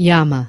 Yama.